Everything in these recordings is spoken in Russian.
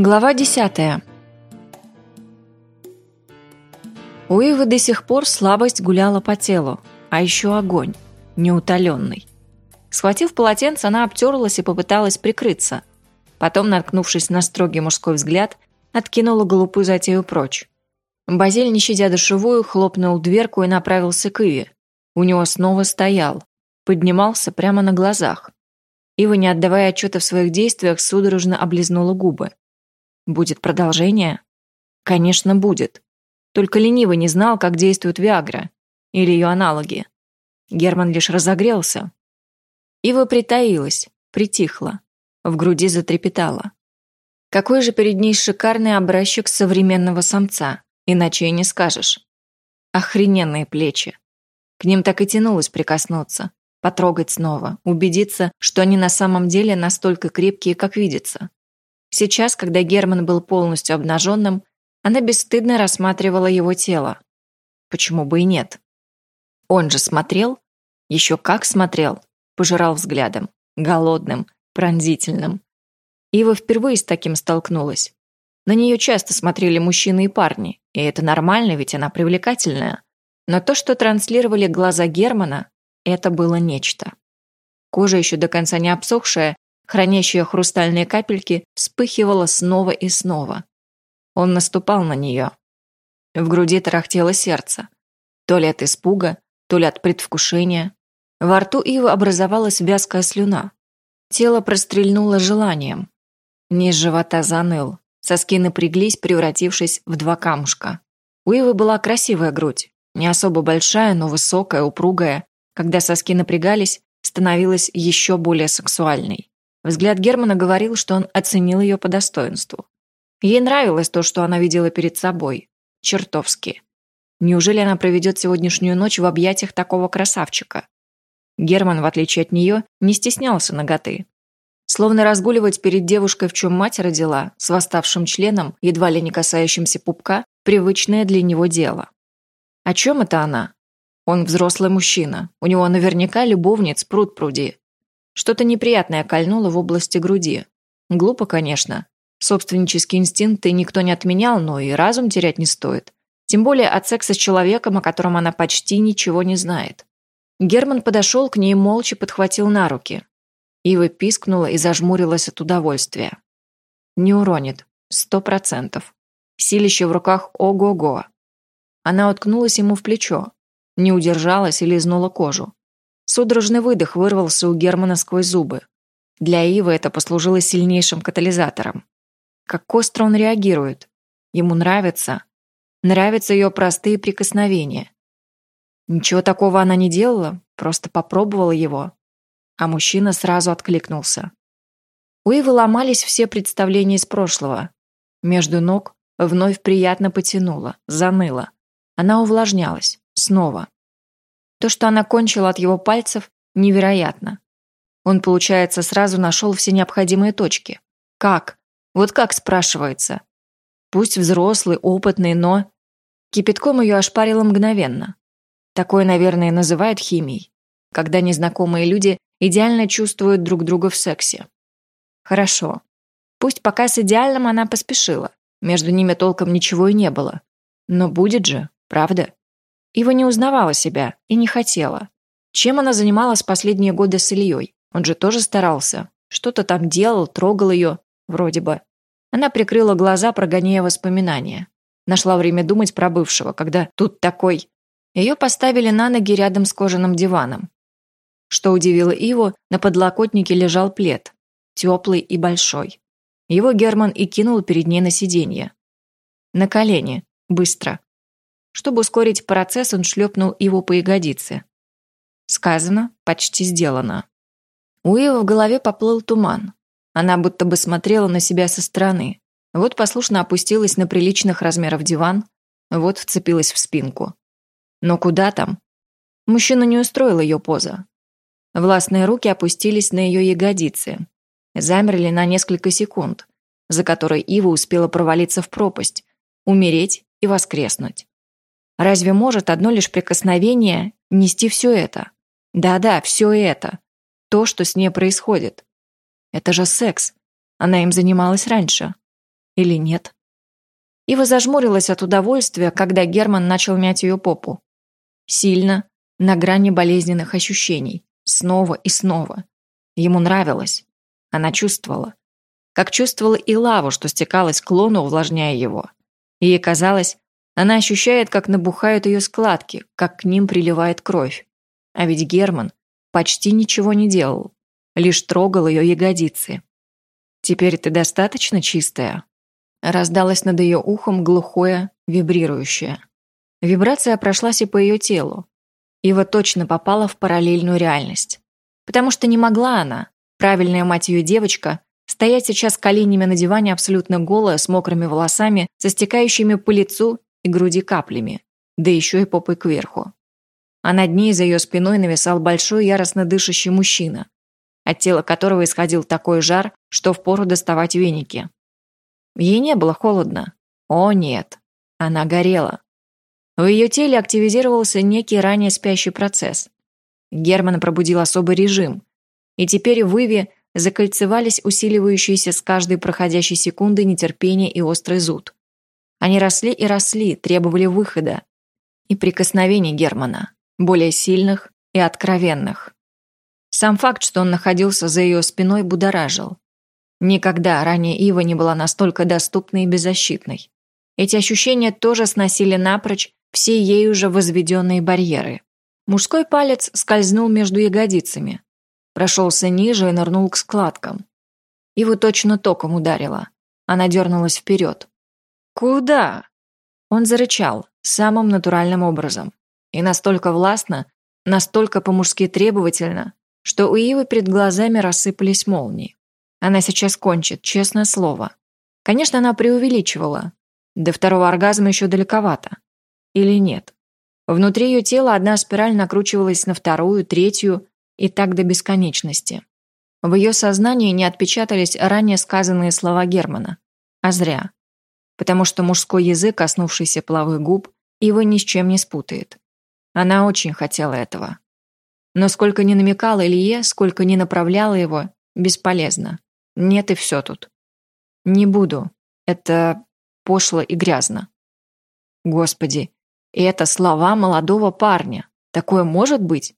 Глава десятая. У Ивы до сих пор слабость гуляла по телу, а еще огонь, неутоленный. Схватив полотенце, она обтерлась и попыталась прикрыться. Потом, наткнувшись на строгий мужской взгляд, откинула глупую затею прочь. Базиль, не щадя душевую, хлопнул дверку и направился к Иве. У него снова стоял. Поднимался прямо на глазах. Ива, не отдавая отчета в своих действиях, судорожно облизнула губы. Будет продолжение? Конечно, будет. Только ленивый не знал, как действует Виагра или ее аналоги. Герман лишь разогрелся. Ива притаилась, притихла, в груди затрепетала. Какой же перед ней шикарный образчик современного самца, иначе и не скажешь. Охрененные плечи. К ним так и тянулось прикоснуться, потрогать снова, убедиться, что они на самом деле настолько крепкие, как видится. Сейчас, когда Герман был полностью обнаженным, она бесстыдно рассматривала его тело. Почему бы и нет? Он же смотрел, еще как смотрел, пожирал взглядом, голодным, пронзительным. Ива впервые с таким столкнулась. На нее часто смотрели мужчины и парни, и это нормально, ведь она привлекательная. Но то, что транслировали глаза Германа, это было нечто. Кожа еще до конца не обсохшая, хранящая хрустальные капельки, вспыхивала снова и снова. Он наступал на нее. В груди тарахтело сердце. То ли от испуга, то ли от предвкушения. Во рту Ивы образовалась вязкая слюна. Тело прострельнуло желанием. Низ живота заныл. Соски напряглись, превратившись в два камушка. У Ивы была красивая грудь. Не особо большая, но высокая, упругая. Когда соски напрягались, становилась еще более сексуальной. Взгляд Германа говорил, что он оценил ее по достоинству. Ей нравилось то, что она видела перед собой. Чертовски. Неужели она проведет сегодняшнюю ночь в объятиях такого красавчика? Герман, в отличие от нее, не стеснялся ноготы. Словно разгуливать перед девушкой, в чем мать родила, с восставшим членом, едва ли не касающимся пупка, привычное для него дело. О чем это она? Он взрослый мужчина. У него наверняка любовниц пруд пруди. Что-то неприятное кольнуло в области груди. Глупо, конечно. Собственнические инстинкты никто не отменял, но и разум терять не стоит. Тем более от секса с человеком, о котором она почти ничего не знает. Герман подошел к ней молча подхватил на руки. Ива пискнула и зажмурилась от удовольствия. Не уронит. Сто процентов. Силище в руках ого-го. Она уткнулась ему в плечо. Не удержалась и лизнула кожу. Судорожный выдох вырвался у Германа сквозь зубы. Для Ивы это послужило сильнейшим катализатором. Как остро он реагирует. Ему нравится. Нравятся ее простые прикосновения. Ничего такого она не делала, просто попробовала его. А мужчина сразу откликнулся. У Ивы ломались все представления из прошлого. Между ног вновь приятно потянуло, заныло. Она увлажнялась. Снова. То, что она кончила от его пальцев, невероятно. Он, получается, сразу нашел все необходимые точки. Как? Вот как спрашивается? Пусть взрослый, опытный, но... Кипятком ее ошпарило мгновенно. Такое, наверное, называют химией. Когда незнакомые люди идеально чувствуют друг друга в сексе. Хорошо. Пусть пока с идеальным она поспешила. Между ними толком ничего и не было. Но будет же, правда? Ива не узнавала себя и не хотела. Чем она занималась последние годы с Ильей? Он же тоже старался. Что-то там делал, трогал ее, вроде бы. Она прикрыла глаза, прогоняя воспоминания. Нашла время думать про бывшего, когда тут такой... Ее поставили на ноги рядом с кожаным диваном. Что удивило Иву, на подлокотнике лежал плед. Теплый и большой. Его Герман и кинул перед ней на сиденье. На колени. Быстро. Чтобы ускорить процесс, он шлепнул его по ягодице. Сказано, почти сделано. У Ивы в голове поплыл туман. Она будто бы смотрела на себя со стороны. Вот послушно опустилась на приличных размеров диван, вот вцепилась в спинку. Но куда там? Мужчина не устроил ее поза. Властные руки опустились на ее ягодицы. Замерли на несколько секунд, за которые Ива успела провалиться в пропасть, умереть и воскреснуть. Разве может одно лишь прикосновение нести все это? Да-да, все это. То, что с ней происходит. Это же секс. Она им занималась раньше. Или нет? Ива зажмурилась от удовольствия, когда Герман начал мять ее попу. Сильно, на грани болезненных ощущений. Снова и снова. Ему нравилось. Она чувствовала. Как чувствовала и лаву, что стекалась к лону, увлажняя его. Ей казалось, она ощущает, как набухают ее складки, как к ним приливает кровь. А ведь Герман почти ничего не делал, лишь трогал ее ягодицы. «Теперь ты достаточно чистая?» Раздалось над ее ухом глухое, вибрирующее. Вибрация прошлась и по ее телу. Ива точно попала в параллельную реальность. Потому что не могла она, правильная мать ее девочка, стоять сейчас коленями на диване абсолютно голая, с мокрыми волосами, со стекающими по лицу груди каплями, да еще и попой кверху. А над ней за ее спиной нависал большой яростно дышащий мужчина, от тела которого исходил такой жар, что впору доставать веники. Ей не было холодно. О нет, она горела. В ее теле активизировался некий ранее спящий процесс. Герман пробудил особый режим, и теперь в Иве закольцевались усиливающиеся с каждой проходящей секунды нетерпение и острый зуд. Они росли и росли, требовали выхода. И прикосновений Германа, более сильных и откровенных. Сам факт, что он находился за ее спиной, будоражил. Никогда ранее Ива не была настолько доступной и беззащитной. Эти ощущения тоже сносили напрочь все ей уже возведенные барьеры. Мужской палец скользнул между ягодицами, прошелся ниже и нырнул к складкам. Иву точно током ударило. Она дернулась вперед. «Куда?» Он зарычал, самым натуральным образом. И настолько властно, настолько по-мужски требовательно, что у Ивы перед глазами рассыпались молнии. Она сейчас кончит, честное слово. Конечно, она преувеличивала. До второго оргазма еще далековато. Или нет? Внутри ее тела одна спираль накручивалась на вторую, третью и так до бесконечности. В ее сознании не отпечатались ранее сказанные слова Германа. А зря потому что мужской язык, коснувшийся половых губ, его ни с чем не спутает. Она очень хотела этого. Но сколько ни намекала Илье, сколько ни направляла его, бесполезно. Нет и все тут. Не буду. Это пошло и грязно. Господи, и это слова молодого парня. Такое может быть?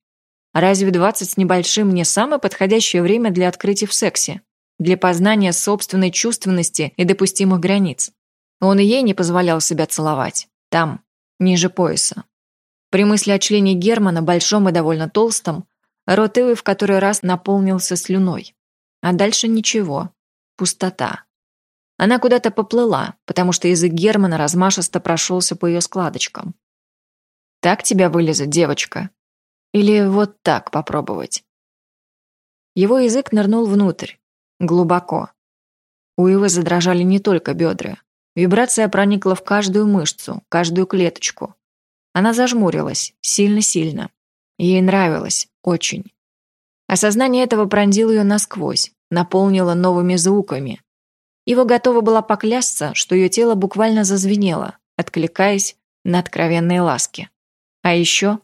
Разве двадцать с небольшим не самое подходящее время для открытий в сексе? Для познания собственной чувственности и допустимых границ? Он и ей не позволял себя целовать. Там, ниже пояса. При мысли о члене Германа, большом и довольно толстом, рот Ивы в который раз наполнился слюной. А дальше ничего. Пустота. Она куда-то поплыла, потому что язык Германа размашисто прошелся по ее складочкам. «Так тебя вылезет, девочка? Или вот так попробовать?» Его язык нырнул внутрь, глубоко. У Ивы задрожали не только бедра. Вибрация проникла в каждую мышцу, каждую клеточку. Она зажмурилась, сильно-сильно. Ей нравилось, очень. Осознание этого пронзило ее насквозь, наполнило новыми звуками. Его готова была поклясться, что ее тело буквально зазвенело, откликаясь на откровенные ласки. А еще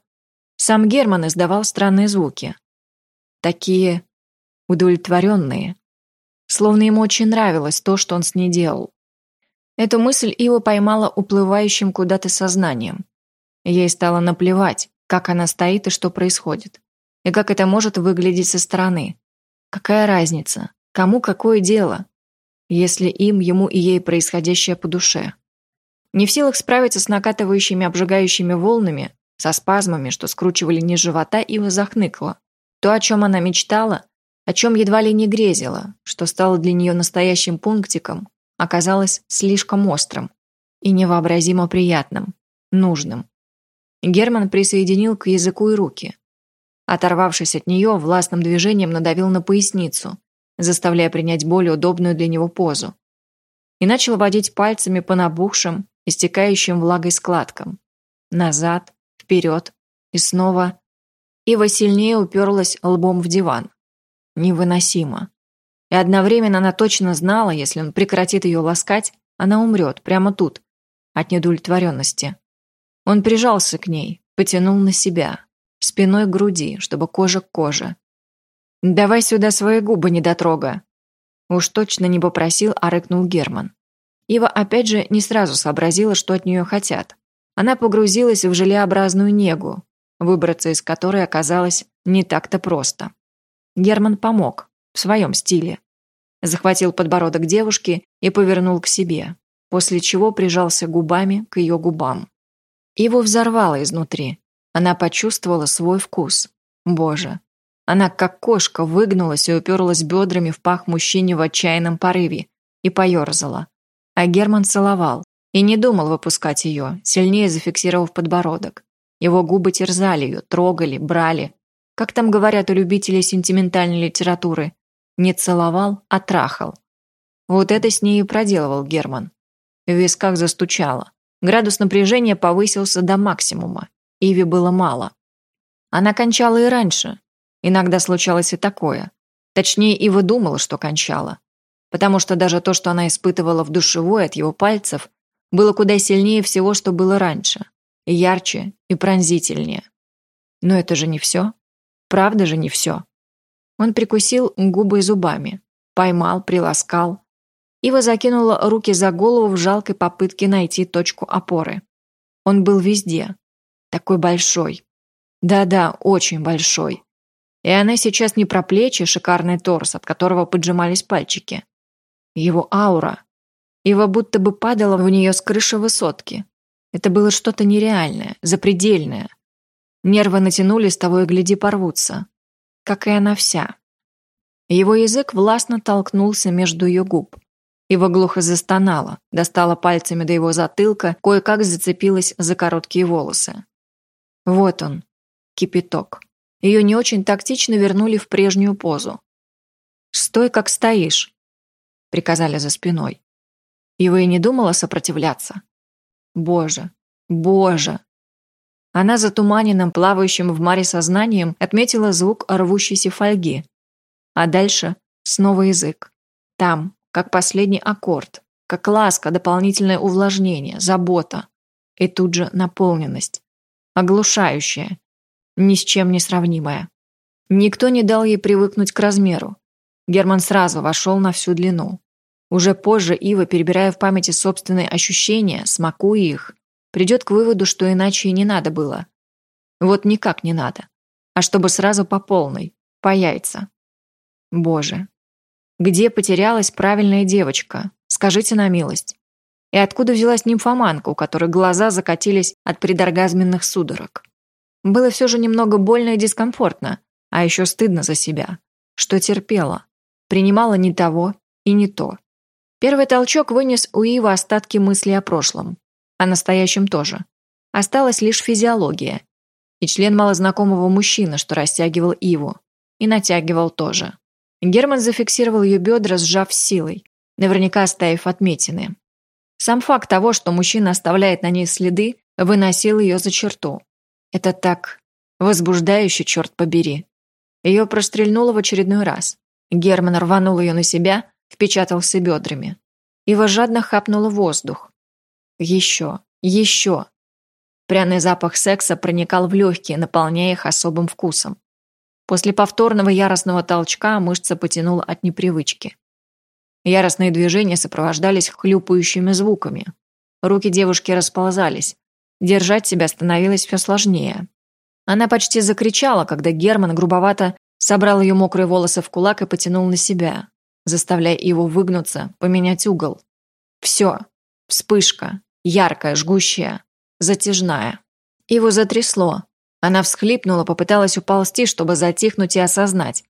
сам Герман издавал странные звуки. Такие удовлетворенные. Словно ему очень нравилось то, что он с ней делал. Эту мысль Ива поймала уплывающим куда-то сознанием. Ей стало наплевать, как она стоит и что происходит. И как это может выглядеть со стороны. Какая разница? Кому какое дело? Если им, ему и ей происходящее по душе. Не в силах справиться с накатывающими обжигающими волнами, со спазмами, что скручивали низ живота, Ива захныкла. То, о чем она мечтала, о чем едва ли не грезила, что стало для нее настоящим пунктиком, оказалось слишком острым и невообразимо приятным, нужным. Герман присоединил к языку и руки. Оторвавшись от нее, властным движением надавил на поясницу, заставляя принять более удобную для него позу. И начал водить пальцами по набухшим, истекающим влагой складкам. Назад, вперед и снова. Ива сильнее уперлась лбом в диван. Невыносимо. И одновременно она точно знала, если он прекратит ее ласкать, она умрет прямо тут, от недовлетворенности. Он прижался к ней, потянул на себя, спиной к груди, чтобы кожа к коже. «Давай сюда свои губы, недотрога!» Уж точно не попросил, а рыкнул Герман. Ива опять же не сразу сообразила, что от нее хотят. Она погрузилась в желеобразную негу, выбраться из которой оказалось не так-то просто. Герман помог, в своем стиле. Захватил подбородок девушки и повернул к себе, после чего прижался губами к ее губам. Его взорвало изнутри. Она почувствовала свой вкус. Боже. Она, как кошка, выгнулась и уперлась бедрами в пах мужчине в отчаянном порыве и поерзала. А Герман целовал и не думал выпускать ее, сильнее зафиксировав подбородок. Его губы терзали ее, трогали, брали. Как там говорят у любителей сентиментальной литературы? Не целовал, а трахал. Вот это с ней и проделывал Герман. В висках застучало. Градус напряжения повысился до максимума. Иви было мало. Она кончала и раньше. Иногда случалось и такое. Точнее, Ива думала, что кончала потому что даже то, что она испытывала в душевой от его пальцев, было куда сильнее всего, что было раньше, и ярче, и пронзительнее. Но это же не все. Правда же не все. Он прикусил губы зубами, поймал, приласкал. Ива закинула руки за голову в жалкой попытке найти точку опоры. Он был везде. Такой большой. Да-да, очень большой. И она сейчас не про плечи, шикарный торс, от которого поджимались пальчики, его аура. Ива будто бы падала в нее с крыши высотки. Это было что-то нереальное, запредельное. Нервы натянулись, того и гляди порвутся. Как и она вся. Его язык властно толкнулся между ее губ. Ива глухо застонала, достала пальцами до его затылка, кое-как зацепилась за короткие волосы. Вот он, кипяток. Ее не очень тактично вернули в прежнюю позу. «Стой, как стоишь», приказали за спиной. Ива и не думала сопротивляться. Боже, боже. Она затуманенным, плавающим в маре сознанием отметила звук рвущейся фольги. А дальше снова язык. Там, как последний аккорд, как ласка, дополнительное увлажнение, забота. И тут же наполненность. Оглушающая. Ни с чем не сравнимая. Никто не дал ей привыкнуть к размеру. Герман сразу вошел на всю длину. Уже позже Ива, перебирая в памяти собственные ощущения, смакуя их, придет к выводу, что иначе и не надо было. Вот никак не надо. А чтобы сразу по полной, по яйца. Боже. Где потерялась правильная девочка? Скажите на милость. И откуда взялась нимфоманка, у которой глаза закатились от предоргазменных судорог? Было все же немного больно и дискомфортно, а еще стыдно за себя, что терпела, принимала не того и не то. Первый толчок вынес у Ивы остатки мысли о прошлом. О настоящем тоже. Осталась лишь физиология. И член малознакомого мужчины, что растягивал Иву. И натягивал тоже. Герман зафиксировал ее бедра, сжав силой, наверняка оставив отметины. Сам факт того, что мужчина оставляет на ней следы, выносил ее за черту. Это так возбуждающе, черт побери. Ее прострельнуло в очередной раз. Герман рванул ее на себя, впечатался бедрами. Ива жадно хапнула воздух. Еще, еще. Пряный запах секса проникал в легкие, наполняя их особым вкусом. После повторного яростного толчка мышца потянула от непривычки. Яростные движения сопровождались хлюпающими звуками. Руки девушки расползались. Держать себя становилось все сложнее. Она почти закричала, когда Герман грубовато собрал ее мокрые волосы в кулак и потянул на себя заставляя его выгнуться, поменять угол. Все. Вспышка. Яркая, жгущая. Затяжная. Его затрясло. Она всхлипнула, попыталась уползти, чтобы затихнуть и осознать.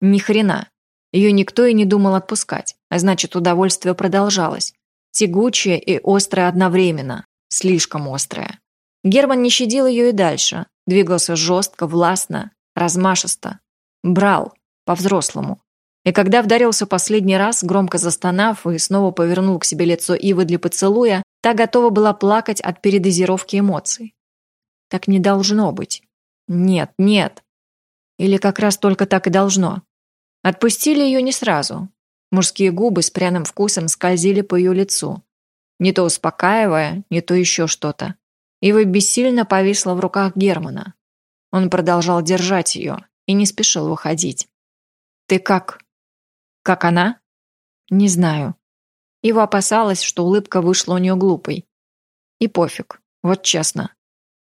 Ни хрена. Ее никто и не думал отпускать, а значит, удовольствие продолжалось. Тягучее и острое одновременно. Слишком острое. Герман не щадил ее и дальше. Двигался жестко, властно, размашисто. Брал. По-взрослому. И когда вдарился последний раз, громко застонав и снова повернул к себе лицо Ивы для поцелуя, та готова была плакать от передозировки эмоций. Так не должно быть. Нет, нет. Или как раз только так и должно. Отпустили ее не сразу. Мужские губы с пряным вкусом скользили по ее лицу. Не то успокаивая, не то еще что-то. Ива бессильно повисла в руках Германа. Он продолжал держать ее и не спешил выходить. «Ты как?» Как она? Не знаю. Ива опасалась, что улыбка вышла у нее глупой. И пофиг, вот честно.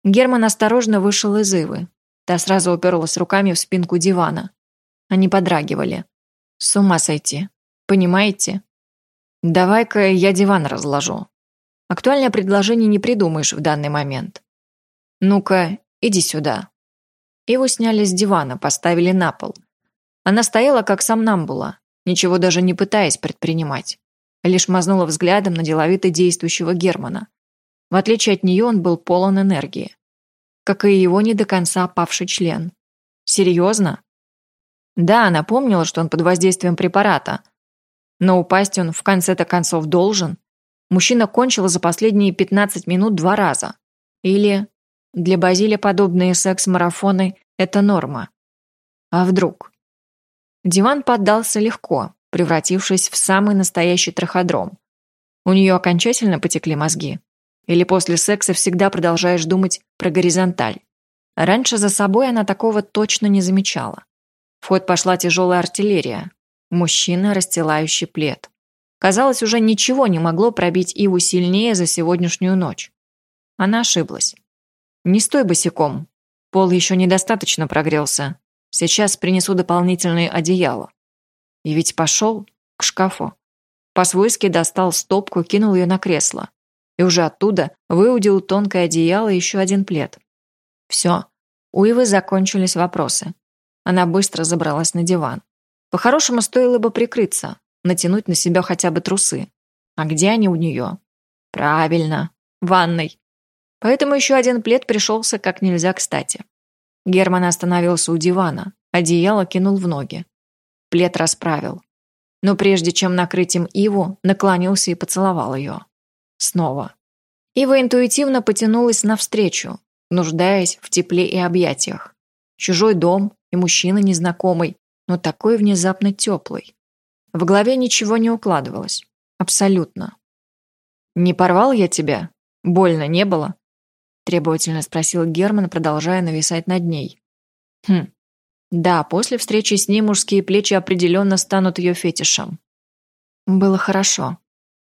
Герман осторожно вышел из Ивы. Та сразу уперлась руками в спинку дивана. Они подрагивали. С ума сойти. Понимаете? Давай-ка я диван разложу. Актуальное предложение не придумаешь в данный момент. Ну-ка, иди сюда. Его сняли с дивана, поставили на пол. Она стояла как сомнамбула, ничего даже не пытаясь предпринимать. Лишь мазнула взглядом на деловито действующего Германа. В отличие от нее он был полон энергии. Как и его не до конца опавший член. Серьезно? Да, она помнила, что он под воздействием препарата. Но упасть он в конце-то концов должен. Мужчина кончил за последние 15 минут два раза. Или для Базиля подобные секс-марафоны – это норма. А вдруг? Диван поддался легко, превратившись в самый настоящий траходром. У нее окончательно потекли мозги. Или после секса всегда продолжаешь думать про горизонталь. Раньше за собой она такого точно не замечала. В ход пошла тяжелая артиллерия. Мужчина, расстилающий плед. Казалось, уже ничего не могло пробить Иву сильнее за сегодняшнюю ночь. Она ошиблась. «Не стой босиком. Пол еще недостаточно прогрелся. Сейчас принесу дополнительные одеяла. И ведь пошел к шкафу. По-свойски достал стопку, кинул ее на кресло. И уже оттуда выудил тонкое одеяло и еще один плед. Все. У Ивы закончились вопросы. Она быстро забралась на диван. По-хорошему стоило бы прикрыться, натянуть на себя хотя бы трусы. А где они у нее? Правильно, в ванной. Поэтому еще один плед пришелся как нельзя кстати. Герман остановился у дивана, одеяло кинул в ноги. Плед расправил. Но прежде чем накрыть им Иву, наклонился и поцеловал ее. Снова. Ива интуитивно потянулась навстречу, нуждаясь в тепле и объятиях. Чужой дом и мужчина незнакомый, но такой внезапно теплый. В голове ничего не укладывалось. Абсолютно. «Не порвал я тебя? Больно не было?» Требовательно спросил Герман, продолжая нависать над ней. Хм. Да, после встречи с ней мужские плечи определенно станут ее фетишем. Было хорошо.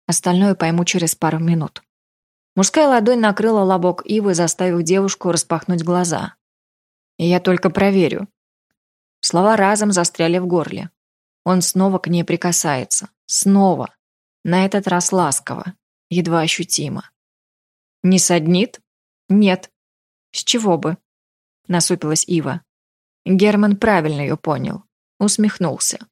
Остальное пойму через пару минут. Мужская ладонь накрыла лобок Ивы, заставив девушку распахнуть глаза. Я только проверю. Слова разом застряли в горле. Он снова к ней прикасается. Снова. На этот раз ласково. Едва ощутимо. «Не саднит?» «Нет». «С чего бы?» – насупилась Ива. Герман правильно ее понял. Усмехнулся.